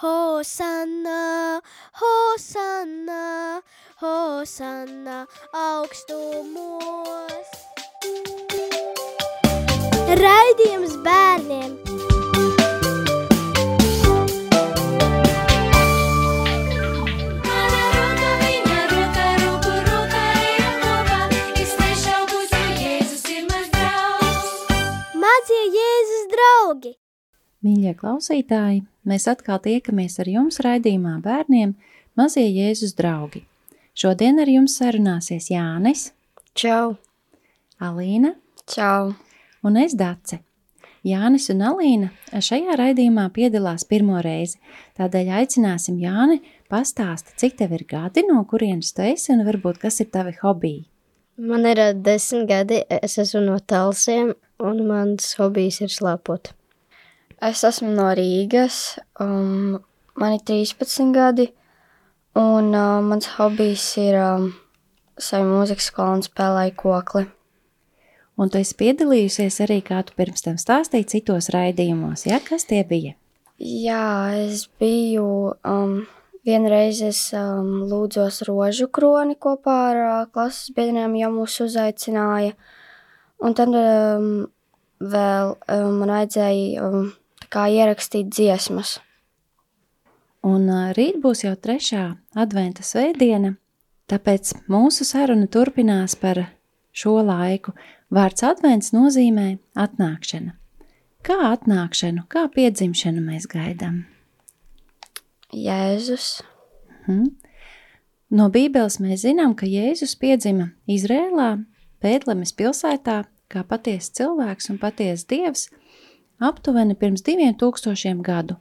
Hosanna, Hosanna, Hosanna augstumos. Raidījums bērniem! Mīļie klausītāji, mēs atkal tiekamies ar jums raidījumā bērniem Mazie Jēzus draugi. Šodien ar jums sarunāsies Jānis, Čau! Alīna Čau! un es Dace. Jānis un Alīna šajā raidījumā piedalās pirmo reizi, tādēļ aicināsim Jāni pastāsti, cik tev ir gadi, no kurienes tu esi un varbūt kas ir tavi hobiji. Man ir ā, desmit gadi, es esmu no Talsiem, un mans hobijs ir slēpot. Es esmu no Rīgas, um, man ir 13 gadi, un uh, mans hobijs ir um, savu mūzikas skolu un spēlēju kokli. Un tu esi piedalījusies arī, kā tu pirms tam stāstīji, citos raidījumos, ja? Kas tie bija? Jā, es biju um, vienreiz es um, lūdzos rožu kroni kopā ar uh, klases biedriem, ja mūs uzaicināja. Un tad um, vēl um, man vajadzēja um, kā ierakstīt dziesmas. Un rīt būs jau trešā adventa svētdiena, tāpēc mūsu saruna turpinās par šo laiku. Vārds advents nozīmē atnākšana. Kā atnākšanu, kā piedzimšanu mēs gaidām? Jēzus. Mhm. No Bībeles mēs zinām, ka Jēzus piedzima Izrēlā, Pētlemes pilsētā, kā patiesa cilvēks un patiesa dievs, aptuveni pirms diviem tūkstošiem gadu.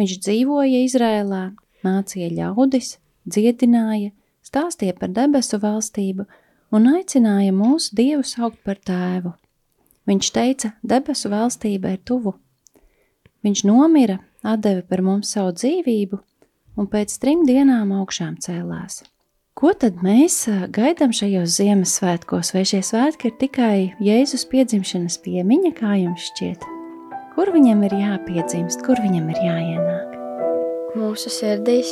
Viņš dzīvoja Izrēlā, mācīja ļaudis, dziedināja, stāstīja par debesu valstību un aicināja mūsu dievu saukt par tēvu. Viņš teica, debesu valstība ir tuvu. Viņš nomira, atdeva par mums savu dzīvību un pēc trim dienām augšām cēlās. Ko tad mēs gaidām šajos Ziemassvētkos, vai šie svētki ir tikai Jēzus piedzimšanas piemiņa, kā jums šķiet? Kur viņam ir jāpiedzimst, kur viņam ir jāienāk? Mūsu sirdīs.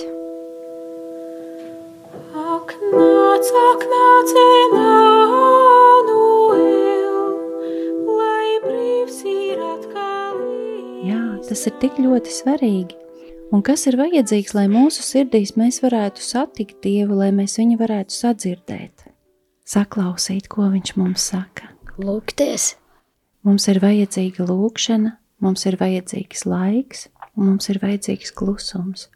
Ak, nāc, ak, nāc, Emanuel, lai brīvs ir atkal. Jā, tas ir tik ļoti svarīgi. Un kas ir vajadzīgs, lai mūsu sirdīs mēs varētu satikt Dievu, lai mēs viņu varētu sadzirdēt, saklausīt, ko viņš mums saka? Lūgties! Mums ir vajadzīga lūkšana, mums ir vajadzīgs laiks, un mums ir vajadzīgs klusums.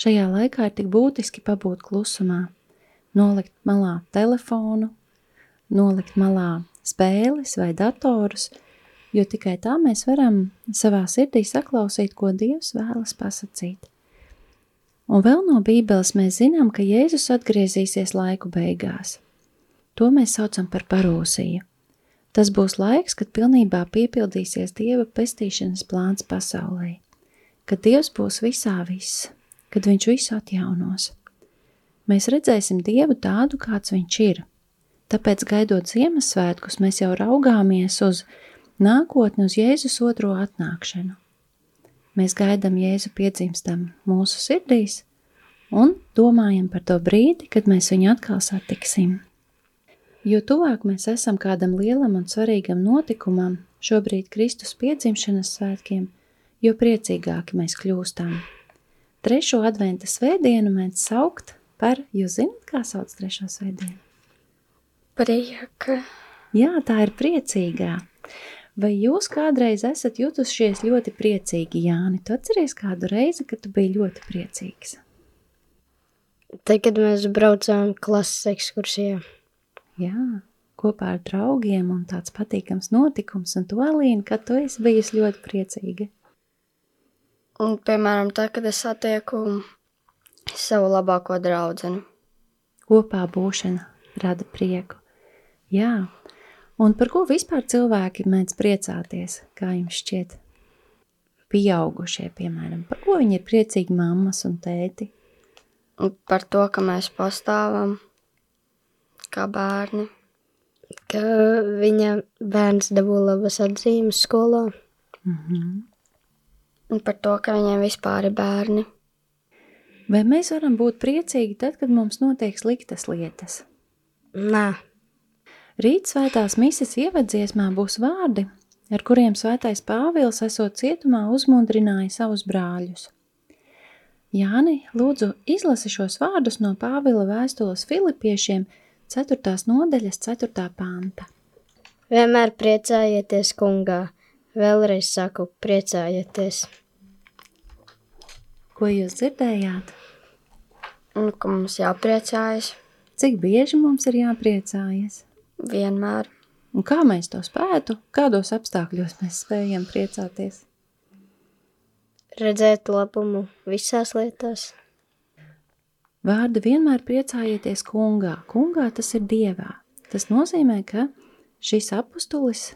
Šajā laikā ir tik būtiski pabūt klusumā, nolikt malā telefonu, nolikt malā spēles vai datorus, jo tikai tā mēs varam savā sirdī saklausīt, ko Dievs vēlas pasakīt. Un vēl no Bībeles mēs zinām, ka Jēzus atgriezīsies laiku beigās. To mēs saucam par parūsiju. Tas būs laiks, kad pilnībā piepildīsies Dieva pestīšanas plāns pasaulē, kad Dievs būs visā viss, kad Viņš visu atjaunos. Mēs redzēsim Dievu tādu, kāds Viņš ir. Tāpēc, gaidot Ziemassvētkus, mēs jau raugāmies uz nākotni, uz Jēzus otro atnākšanu. Mēs gaidām Jēzu piedzimstam mūsu sirdīs un domājam par to brīdi, kad mēs viņu atkal satiksim. Jo tuvāk mēs esam kādam lielam un svarīgam notikumam, šobrīd Kristus piedzimšanas svētkiem, jo priecīgāki mēs kļūstam. Trešo adventa svētdienu mēs saukt par, jūs zināt, kā sauc trešo svētdienu? Prieka. Jā, tā ir priecīgā. Vai jūs kādreiz esat jutušies ļoti priecīgi, Jāni? Tu atceries kādu reizi, kad tu biji ļoti priecīgs? Tad, kad mēs braucām klases ekskursijā, Jā, kopā ar draugiem un tāds patīkams notikums, un to Alīna, kad tu esi bijusi ļoti priecīga. Un, piemēram, tā, kad es satieku savu labāko draudzeni. Kopā būšana rada prieku. Jā, un par ko vispār cilvēki mēdz priecāties, kā jums šķiet? Pieaugušie, piemēram, par ko viņi ir priecīgi mammas un tēti? Un par to, ka mēs pastāvam kā bērni. ka viņa bērns dabū labas atzīmes skolā. Mhm. un par to, ka viņiem vispār ir bērni. Vai mēs varam būt priecīgi tad, kad mums notiek sliktas lietas? Nē, Rīt svētās mises ievadziesmā būs vārdi, ar kuriem svētais Pāvils esot cietumā uzmundrināja savus brāļus. Jāni, lūdzu, izlasi šos vārdus no Pāvila vēstules Filipiešiem 4. nodaļas 4. panta. vienmēr priecājieties kungā. Vēlreiz saku, priecājieties. Ko jūs dzirdējāt? Un ka mums jāpriecājas Cik bieži mums ir jāpriecājas? vienmēr. Un kā mēs to spētu? Kādos apstākļos mēs spējam priecāties? Redzēt labumu visās lietās. Vārdi vienmēr priecājieties kungā. Kungā tas ir dievā. Tas nozīmē, ka šis apustulis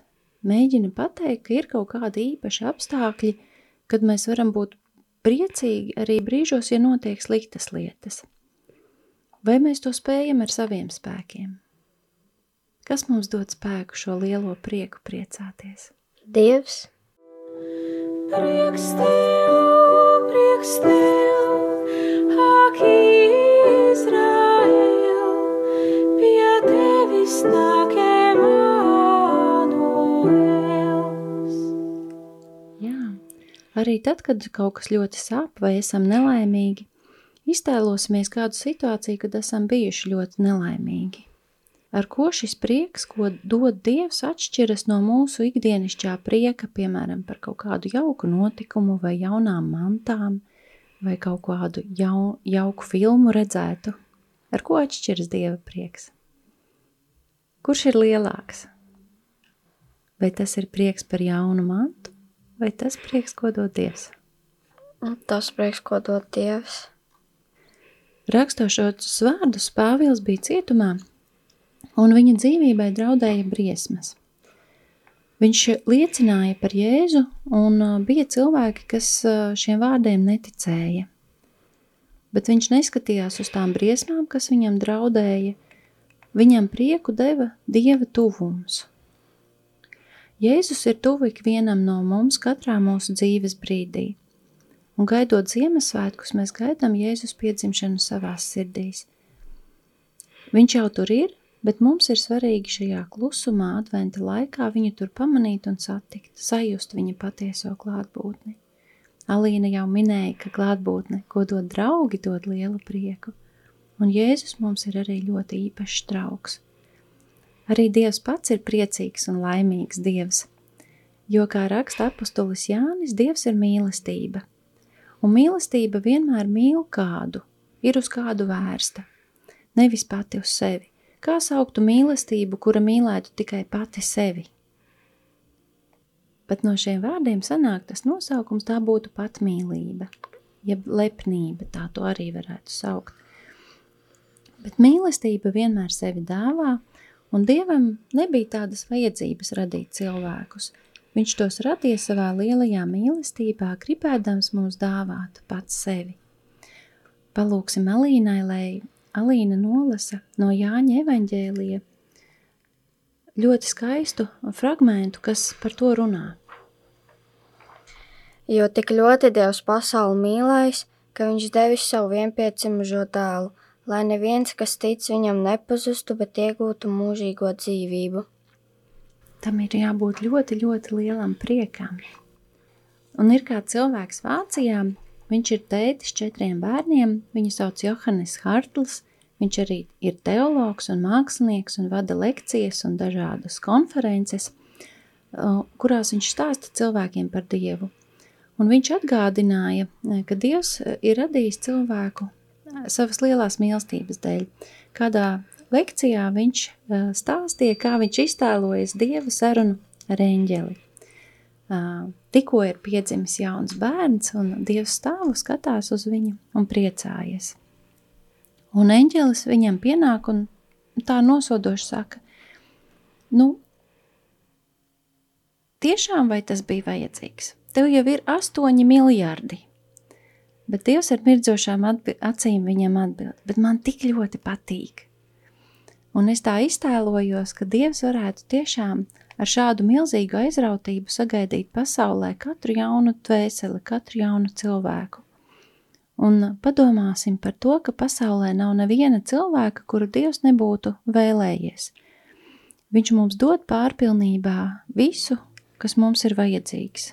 mēģina pateikt, ka ir kaut kādi īpaši apstākļi, kad mēs varam būt priecīgi arī brīžos, ja notiek sliktas lietas. Vai mēs to spējam ar saviem spēkiem? Kas mums dod spēku šo lielo prieku priecāties? Dievs, Prieks tev, prieks tev, arī tad, kad kaut kas ļoti sāp vai esam nelaimīgi, iztēlosimies kādu situāciju, kad esam bijuši ļoti nelaimīgi. Ar ko šis prieks, ko dod Dievs, atšķiras no mūsu ikdienišķā prieka, piemēram, par kaut kādu jauku notikumu vai jaunām mantām, vai kaut kādu jau, jauku filmu redzētu? Ar ko atšķiras Dieva prieks? Kurš ir lielāks? Vai tas ir prieks par jaunu mantu, vai tas prieks, ko dod Dievs? Un tas prieks, ko dod Dievs. Rakstošos vārdus Pāvils bija cietumā, un viņa dzīvībai draudēja briesmas. Viņš liecināja par Jēzu, un bija cilvēki, kas šiem vārdiem neticēja. Bet viņš neskatījās uz tām briesmām, kas viņam draudēja. Viņam prieku deva Dieva tuvums. Jēzus ir tuvu ikvienam no mums katrā mūsu dzīves brīdī. Un gaidot Ziemassvētkus, mēs gaidām Jēzus piedzimšanu savās sirdīs. Viņš jau tur ir, bet mums ir svarīgi šajā klusumā, adventa laikā viņu tur pamanīt un satikt, sajust viņa patieso klātbūtni. Alīna jau minēja, ka klātbūtne, ko dod draugi, dod lielu prieku, un Jēzus mums ir arī ļoti īpašs draugs. Arī Dievs pats ir priecīgs un laimīgs Dievs, jo, kā raksta apustulis Jānis, Dievs ir mīlestība, un mīlestība vienmēr mīl kādu, ir uz kādu vērsta, nevis pati uz sevi. Kā sauktu mīlestību, kura mīlētu tikai pati sevi? Bet no šiem vārdiem sanāk tas nosaukums tā būtu patmīlība, jeb lepnība, tā to arī varētu saukt. Bet mīlestība vienmēr sevi dāvā, un Dievam nebija tādas vajadzības radīt cilvēkus. Viņš tos radīja savā lielajā mīlestībā, gribēdams mums dāvāt pats sevi. Palūksim Alīnai, lai Alīna nolasa no Jāņa evaņģēlija ļoti skaistu fragmentu, kas par to runā. Jo tik ļoti Dievs pasauli mīlējis, ka viņš devis savu vienpiedzimušo dēlu, lai neviens, kas tic viņam, nepazustu, bet iegūtu mūžīgo dzīvību. Tam ir jābūt ļoti, ļoti lielam priekam. Un ir kā cilvēks Vācijā, viņš ir tētis četriem bērniem, viņu sauc Johannes Hartls, viņš arī ir teologs un mākslinieks un vada lekcijas un dažādas konferences, kurās viņš stāsta cilvēkiem par Dievu. Un viņš atgādināja, eh, ka Dievs eh, ir radījis cilvēku eh, savas lielās mīlestības dēļ. Kādā lekcijā viņš stāstīja, kā viņš iztēlojas Dieva sarunu ar eņģeli. Tikko ir piedzimis jauns bērns, un Dievs stāv un skatās uz viņu un priecājas. Un eņģelis viņam pienāk un tā nosodoši saka, nu, tiešām vai tas bija vajadzīgs? Tev jau ir astoņi miljardi. Bet Dievs ar mirdzošām acīm viņam atbild, bet man tik ļoti patīk. Un es tā iztēlojos, ka Dievs varētu tiešām ar šādu milzīgu aizrautību sagaidīt pasaulē katru jaunu dvēseli, katru jaunu cilvēku. Un padomāsim par to, ka pasaulē nav neviena cilvēka, kuru Dievs nebūtu vēlējies. Viņš mums dod pārpilnībā visu, kas mums ir vajadzīgs.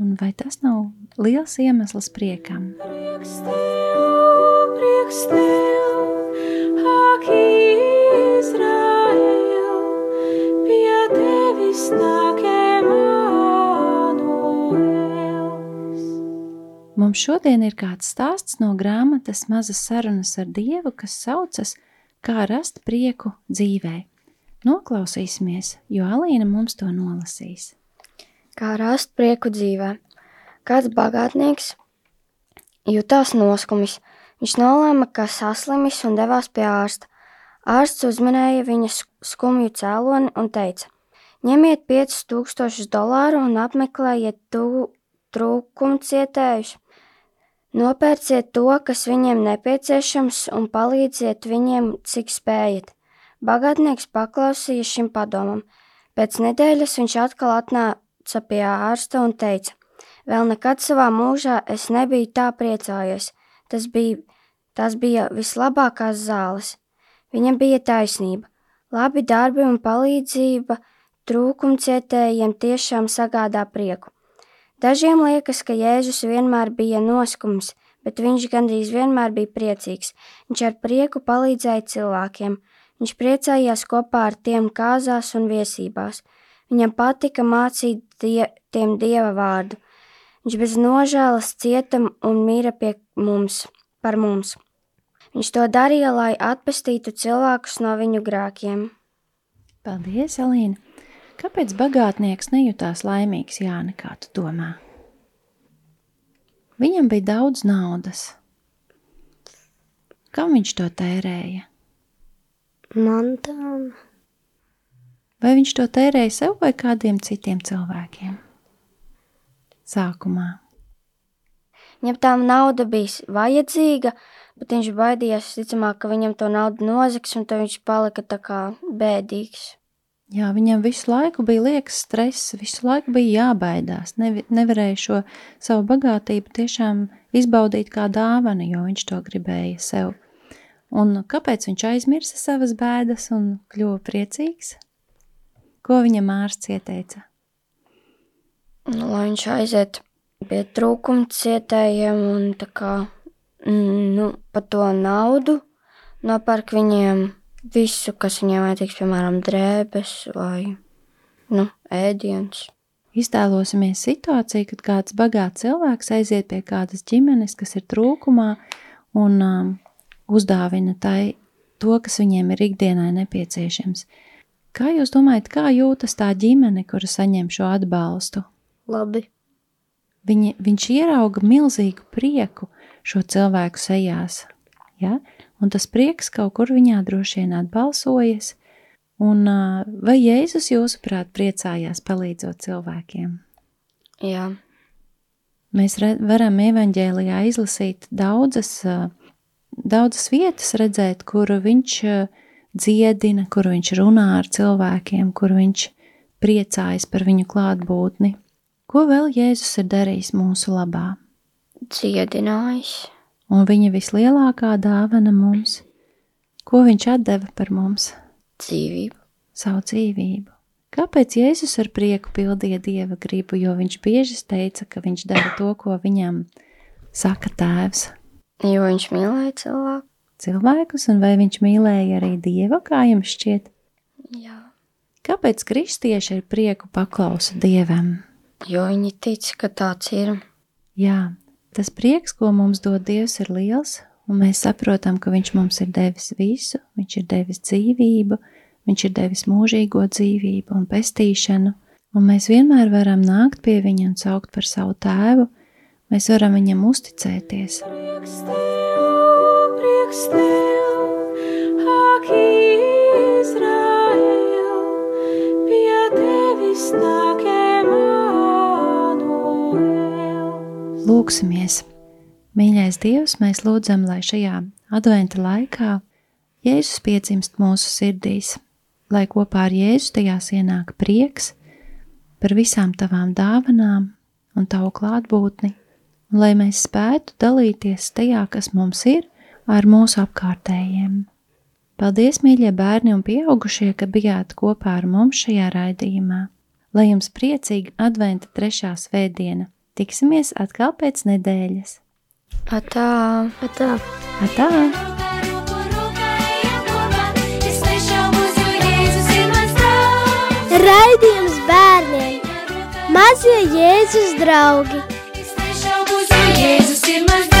Un vai tas nav liels iemesls priekam? Prieks tev, prieks tev, ak, Izraēl, pie tevis nāk Mums šodien ir kāds stāsts no grāmatas Mazas sarunas ar Dievu, kas saucas Kā rast prieku dzīvē. Noklausīsimies, jo Alīna mums to nolasīs. Kā rast prieku dzīvē? Kāds bagātnieks jutās noskumis. Viņš nolēma, ka saslimis un devās pie ārsta. Ārsts uzminēja viņa sk- skumju cēloni un teica: Ņemiet 5000 dolāru un apmeklējiet trūkumcietējus. Nopērciet to, kas viņiem nepieciešams, un palīdziet viņiem, cik spējat. Bagātnieks paklausīja šim padomam. Pēc nedēļas viņš atkal atnāca pie ārsta un teica: Vēl nekad savā mūžā es nebiju tā priecājies. Tas bija, tas bija vislabākās zāles. Viņam bija taisnība. Labi darbi un palīdzība trūkumcietējiem tiešām sagādā prieku. Dažiem liekas, ka Jēzus vienmēr bija noskums, bet viņš gandrīz vienmēr bija priecīgs. Viņš ar prieku palīdzēja cilvēkiem. Viņš priecājās kopā ar tiem kāzās un viesībās. Viņam patika mācīt die, tiem dieva vārdu. Viņš bez nožēlas cieta un mīra pie mums, par mums. Viņš to darīja, lai atpestītu cilvēkus no viņu grēkiem. Paldies, Alīna! Kāpēc bagātnieks nejūtās laimīgs, Jāni, kā tu domā? Viņam bija daudz naudas. Kam viņš to tērēja? Mantām. Vai viņš to tērēja sev vai kādiem citiem cilvēkiem? Sākumā. Viņam tā nauda bija vajadzīga, bet viņš baidījās, ticamāk, ka viņam to naudu nozags, un tad viņš palika tā kā bēdīgs. Jā, viņam visu laiku bija liekas stress, visu laiku bija jābaidās. Nevi, nevarēja šo savu bagātību tiešām izbaudīt kā dāvanu, jo viņš to gribēja sev. Un kāpēc viņš aizmirsa savas bēdas un kļuva priecīgs? Ko viņam ārsts ieteica? Nu, lai viņš aiziet pie trūkuma cietējiem un tā kā nu, par to naudu nopērk viņiem visu, kas viņiem vajadzīgs, piemēram, drēbes vai nu, ēdiens. Iztēlosimies situāciju, kad kāds bagāts cilvēks aiziet pie kādas ģimenes, kas ir trūkumā, un um, uzdāvina tai to, kas viņiem ir ikdienai nepieciešams. Kā jūs domājat, kā jūtas tā ģimene, kura saņem šo atbalstu? Labi. Viņi, viņš ierauga milzīgu prieku šo cilvēku sejās. Ja? Un tas prieks kaut kur viņā droši vien atbalsojas. Un, vai Jēzus, jūsuprāt, priecājās palīdzot cilvēkiem? Jā, Mēs re, varam evanģēlijā izlasīt daudzas, daudzas vietas, redzēt, kur viņš dziedina, kur viņš runā ar cilvēkiem, kur viņš priecājas par viņu klātbūtni. Ko vēl Jēzus ir darījis mūsu labā? dziedinājis. Un viņa vislielākā dāvana mums, ko viņš deva par mums, Dzīvību. savu dzīvību. Kāpēc Jēzus ar prieku pildīja dieva gribu? Jo viņš bieži teica, ka viņš dara to, ko viņam saka tēvs. Jo viņš mīlēja cilvēku. Cilvēkus, un vai viņš mīlēja arī dievu, kā jums šķiet? Jā. Kāpēc kristieši ar prieku paklausa dievam? Jo viņi tic, ka tāds ir. Jā, tas prieks, ko mums dod Dievs, ir liels, un mēs saprotam, ka Viņš mums ir devis visu, Viņš ir devis dzīvību, Viņš ir devis mūžīgo dzīvību un pestīšanu, un mēs vienmēr varam nākt pie Viņa un saukt par savu tēvu. Mēs varam Viņam uzticēties. Prieks tev, prieks tev, Lūksimies! Mīļais Dievs, mēs lūdzam, lai šajā adventa laikā Jēzus piedzimst mūsu sirdīs. lai kopā ar Jēzu tajās ienāk prieks par visām tavām dāvanām un tavu klātbūtni, un lai mēs spētu dalīties tajā, kas mums ir, ar mūsu apkārtējiem. Paldies, mīļie bērni un pieaugušie, ka bijāt kopā ar mums šajā raidījumā. Lai jums priecīga adventa trešā svētdiena! Tiksimies atkal pēc nedēļas! Atā! Atā. Atā! Raidījums bērniem! Mazie Jēzus draugi! Jēzus ir mans